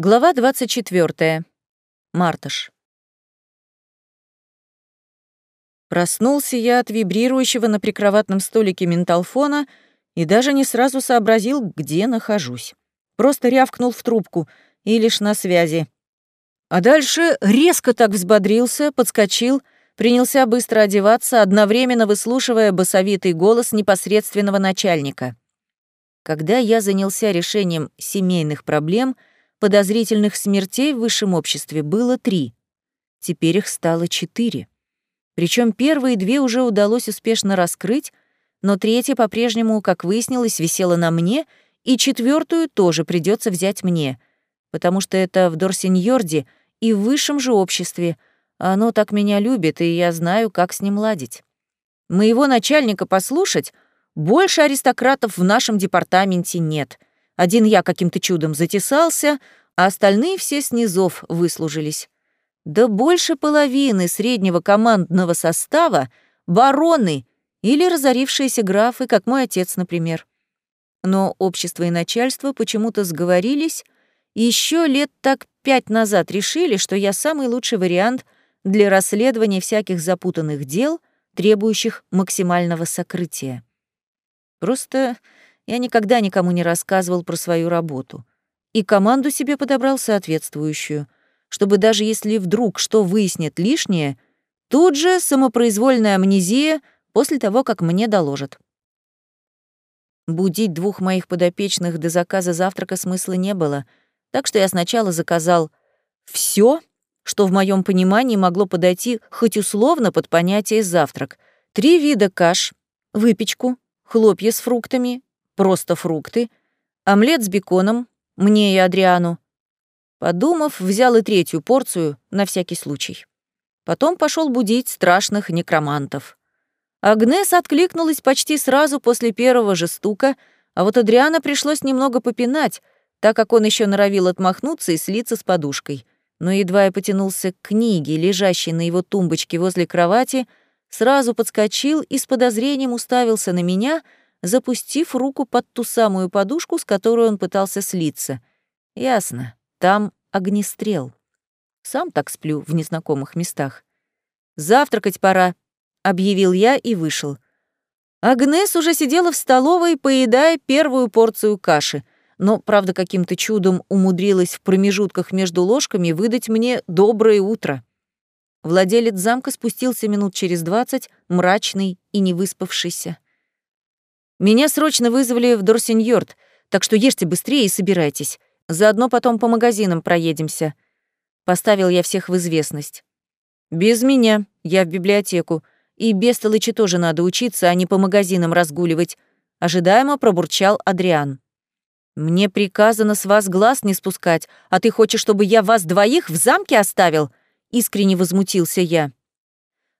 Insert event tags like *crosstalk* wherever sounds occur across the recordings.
Глава 24. Мартыш. Проснулся я от вибрирующего на прикроватном столике менталфона и даже не сразу сообразил, где нахожусь. Просто рявкнул в трубку и лишь на связи. А дальше резко так взбодрился, подскочил, принялся быстро одеваться, одновременно выслушивая басовитый голос непосредственного начальника. Когда я занялся решением семейных проблем — Подозрительных смертей в высшем обществе было три. Теперь их стало четыре. Причем первые две уже удалось успешно раскрыть, но третья по-прежнему, как выяснилось, висела на мне, и четвертую тоже придется взять мне, потому что это в Дорсиньорде и в высшем же обществе. Оно так меня любит, и я знаю, как с ним ладить. Моего начальника послушать, больше аристократов в нашем департаменте нет — один я каким-то чудом затесался, а остальные все снизов выслужились. Да больше половины среднего командного состава — бароны или разорившиеся графы, как мой отец, например. Но общество и начальство почему-то сговорились и еще лет так пять назад решили, что я самый лучший вариант для расследования всяких запутанных дел, требующих максимального сокрытия. Просто я никогда никому не рассказывал про свою работу. И команду себе подобрал соответствующую, чтобы даже если вдруг что выяснит лишнее, тут же самопроизвольная амнезия после того, как мне доложат. Будить двух моих подопечных до заказа завтрака смысла не было, так что я сначала заказал все, что в моем понимании могло подойти хоть условно под понятие завтрак. Три вида каш, выпечку, хлопья с фруктами просто фрукты, омлет с беконом, мне и Адриану. Подумав, взял и третью порцию на всякий случай. Потом пошел будить страшных некромантов. Агнес откликнулась почти сразу после первого же стука, а вот Адриана пришлось немного попинать, так как он еще норовил отмахнуться и слиться с подушкой. Но едва я потянулся к книге, лежащей на его тумбочке возле кровати, сразу подскочил и с подозрением уставился на меня — запустив руку под ту самую подушку, с которой он пытался слиться. Ясно, там огнестрел. Сам так сплю в незнакомых местах. «Завтракать пора», — объявил я и вышел. Агнес уже сидела в столовой, поедая первую порцию каши, но, правда, каким-то чудом умудрилась в промежутках между ложками выдать мне «доброе утро». Владелец замка спустился минут через двадцать, мрачный и невыспавшийся. Меня срочно вызвали в Дорсиньорд, так что ешьте быстрее и собирайтесь. Заодно потом по магазинам проедемся. Поставил я всех в известность. Без меня, я в библиотеку. И без толычи тоже надо учиться, а не по магазинам разгуливать. Ожидаемо пробурчал Адриан. «Мне приказано с вас глаз не спускать, а ты хочешь, чтобы я вас двоих в замке оставил?» Искренне возмутился я.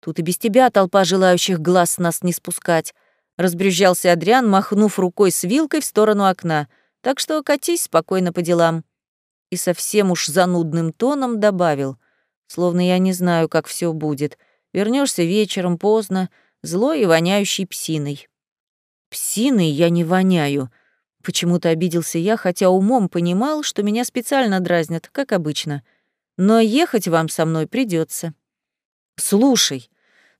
«Тут и без тебя толпа желающих глаз нас не спускать. Разбрюзжался Адриан, махнув рукой с вилкой в сторону окна. «Так что катись спокойно по делам». И совсем уж занудным тоном добавил, словно я не знаю, как все будет. Вернешься вечером поздно, злой и воняющий псиной. Псиной я не воняю. Почему-то обиделся я, хотя умом понимал, что меня специально дразнят, как обычно. Но ехать вам со мной придется. Слушай,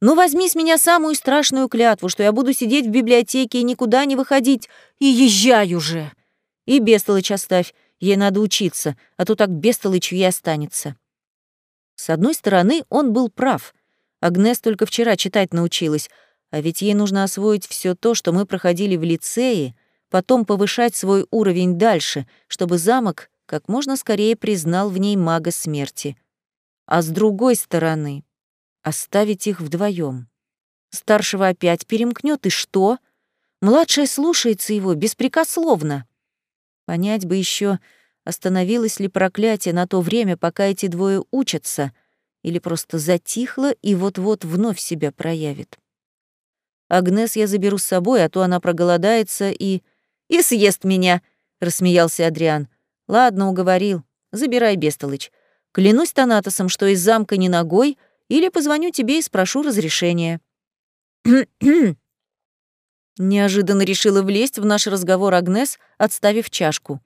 ну возьми с меня самую страшную клятву, что я буду сидеть в библиотеке и никуда не выходить, и езжай уже. И бестолочь оставь, ей надо учиться, а то так бестолочью и останется. С одной стороны, он был прав. Агнес только вчера читать научилась, а ведь ей нужно освоить все то, что мы проходили в лицее, потом повышать свой уровень дальше, чтобы замок как можно скорее признал в ней мага смерти. А с другой стороны, Оставить их вдвоем. Старшего опять перемкнет, и что? Младшая слушается его беспрекословно. Понять бы еще, остановилось ли проклятие на то время, пока эти двое учатся, или просто затихло и вот-вот вновь себя проявит. Агнес я заберу с собой, а то она проголодается и... «И съест меня!» — рассмеялся Адриан. «Ладно, уговорил. Забирай, бестолыч. Клянусь Танатосом, что из замка не ногой — или позвоню тебе и спрошу разрешения». *clears throat* Неожиданно решила влезть в наш разговор Агнес, отставив чашку.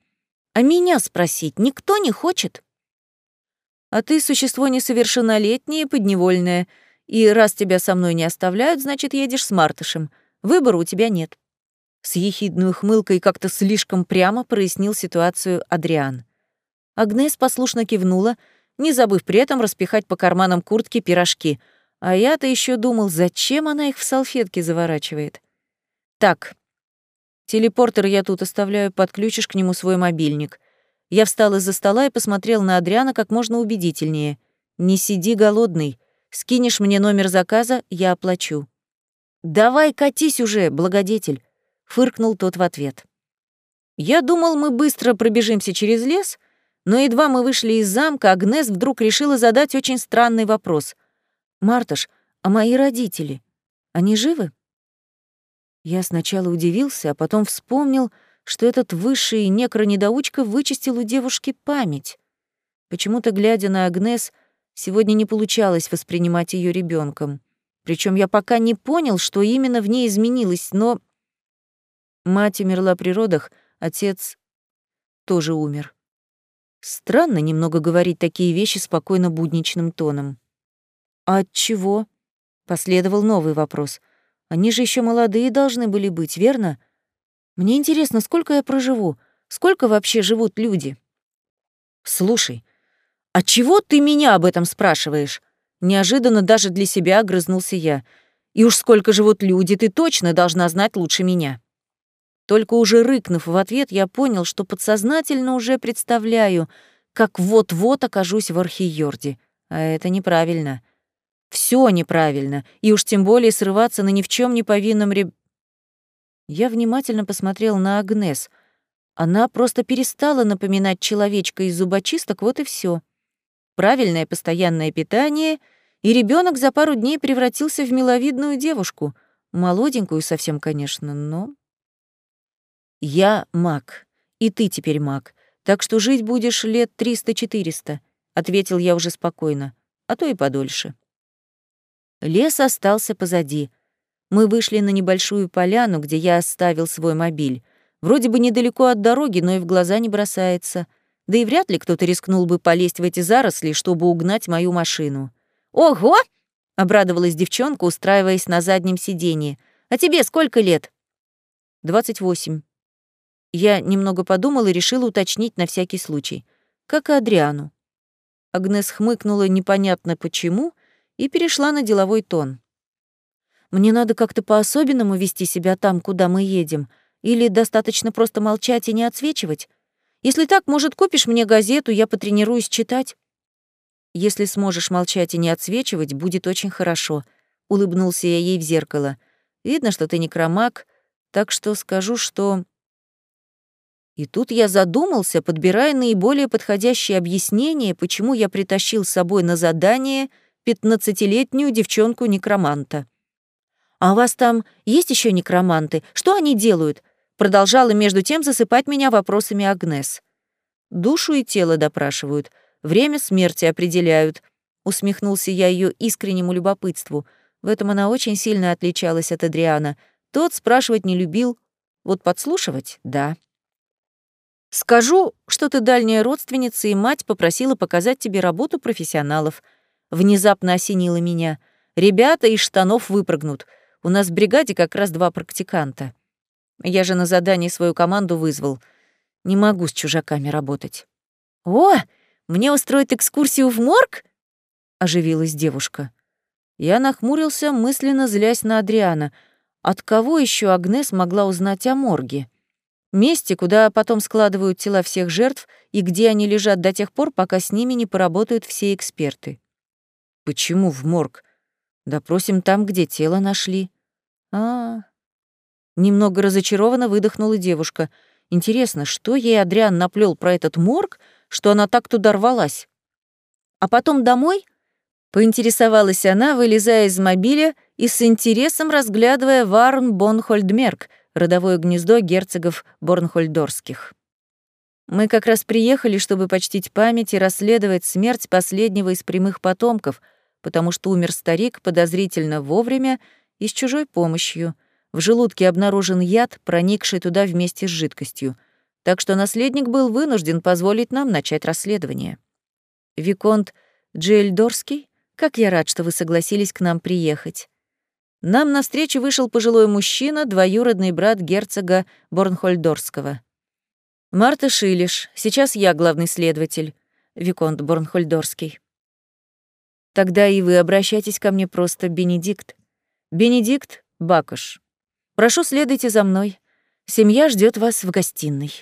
А меня спросить никто не хочет? А ты существо несовершеннолетнее, подневольное, и раз тебя со мной не оставляют, значит, едешь с Мартышем. Выбора у тебя нет. С ехидной ухмылкой как-то слишком прямо прояснил ситуацию Адриан. Агнес послушно кивнула, не забыв при этом распихать по карманам куртки пирожки. А я-то еще думал, зачем она их в салфетки заворачивает. Так, телепортер я тут оставляю, подключишь к нему свой мобильник. Я встал из-за стола и посмотрел на Адриана как можно убедительнее. «Не сиди голодный. Скинешь мне номер заказа, я оплачу». «Давай катись уже, благодетель», — фыркнул тот в ответ. Я думал, мы быстро пробежимся через лес, но едва мы вышли из замка, Агнес вдруг решила задать очень странный вопрос. «Марташ, а мои родители? Они живы?» Я сначала удивился, а потом вспомнил, что этот высший некронедоучка вычистил у девушки память. Почему-то, глядя на Агнес, сегодня не получалось воспринимать ее ребенком. Причем я пока не понял, что именно в ней изменилось, но... Мать умерла при родах, отец тоже умер. Странно немного говорить такие вещи спокойно будничным тоном. «А от чего?» — последовал новый вопрос. «Они же еще молодые должны были быть, верно? Мне интересно, сколько я проживу? Сколько вообще живут люди?» «Слушай, а чего ты меня об этом спрашиваешь?» Неожиданно даже для себя огрызнулся я. «И уж сколько живут люди, ты точно должна знать лучше меня». Только уже рыкнув в ответ, я понял, что подсознательно уже представляю, как вот-вот окажусь в Архиорде. А это неправильно. Все неправильно, и уж тем более срываться на ни в чем не повинном реб... Я внимательно посмотрел на Агнес. Она просто перестала напоминать человечка из зубочисток, вот и все. Правильное постоянное питание, и ребенок за пару дней превратился в миловидную девушку. Молоденькую совсем, конечно, но «Я маг, и ты теперь маг, так что жить будешь лет триста-четыреста», — ответил я уже спокойно, а то и подольше. Лес остался позади. Мы вышли на небольшую поляну, где я оставил свой мобиль. Вроде бы недалеко от дороги, но и в глаза не бросается. Да и вряд ли кто-то рискнул бы полезть в эти заросли, чтобы угнать мою машину. «Ого!» — обрадовалась девчонка, устраиваясь на заднем сиденье. «А тебе сколько лет?» «Двадцать восемь», я немного подумала и решила уточнить на всякий случай. Как и Адриану. Агнес хмыкнула непонятно почему и перешла на деловой тон. «Мне надо как-то по-особенному вести себя там, куда мы едем, или достаточно просто молчать и не отсвечивать? Если так, может, купишь мне газету, я потренируюсь читать?» «Если сможешь молчать и не отсвечивать, будет очень хорошо», — улыбнулся я ей в зеркало. «Видно, что ты некромаг, так что скажу, что и тут я задумался, подбирая наиболее подходящее объяснение, почему я притащил с собой на задание пятнадцатилетнюю девчонку-некроманта. «А у вас там есть еще некроманты? Что они делают?» Продолжала между тем засыпать меня вопросами Агнес. «Душу и тело допрашивают, время смерти определяют», усмехнулся я ее искреннему любопытству. В этом она очень сильно отличалась от Адриана. Тот спрашивать не любил, вот подслушивать — да. Скажу, что ты дальняя родственница, и мать попросила показать тебе работу профессионалов. Внезапно осенило меня. Ребята из штанов выпрыгнут. У нас в бригаде как раз два практиканта. Я же на задание свою команду вызвал. Не могу с чужаками работать. «О, мне устроить экскурсию в морг?» — оживилась девушка. Я нахмурился, мысленно злясь на Адриана. От кого еще Агнес могла узнать о морге? Месте, куда потом складывают тела всех жертв и где они лежат до тех пор, пока с ними не поработают все эксперты. Почему в морг? Допросим там, где тело нашли. А, -а, -а. Немного разочарованно выдохнула девушка. Интересно, что ей Адриан наплел про этот морг, что она так туда рвалась? А потом домой? Поинтересовалась она, вылезая из мобиля и с интересом разглядывая Варн Бонхольдмерк, родовое гнездо герцогов Борнхольдорских. Мы как раз приехали, чтобы почтить память и расследовать смерть последнего из прямых потомков, потому что умер старик подозрительно вовремя и с чужой помощью. В желудке обнаружен яд, проникший туда вместе с жидкостью. так что наследник был вынужден позволить нам начать расследование. Виконт Джельдорский, как я рад, что вы согласились к нам приехать. Нам навстречу вышел пожилой мужчина, двоюродный брат герцога Борнхольдорского. Марта Шилиш, сейчас я главный следователь, Виконт Борнхольдорский. Тогда и вы обращайтесь ко мне просто Бенедикт. Бенедикт Бакуш. Прошу, следуйте за мной. Семья ждет вас в гостиной.